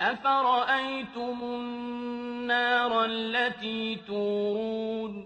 أَفَرَأَيْتُمُ النَّارَ الَّتِي تُورُونَ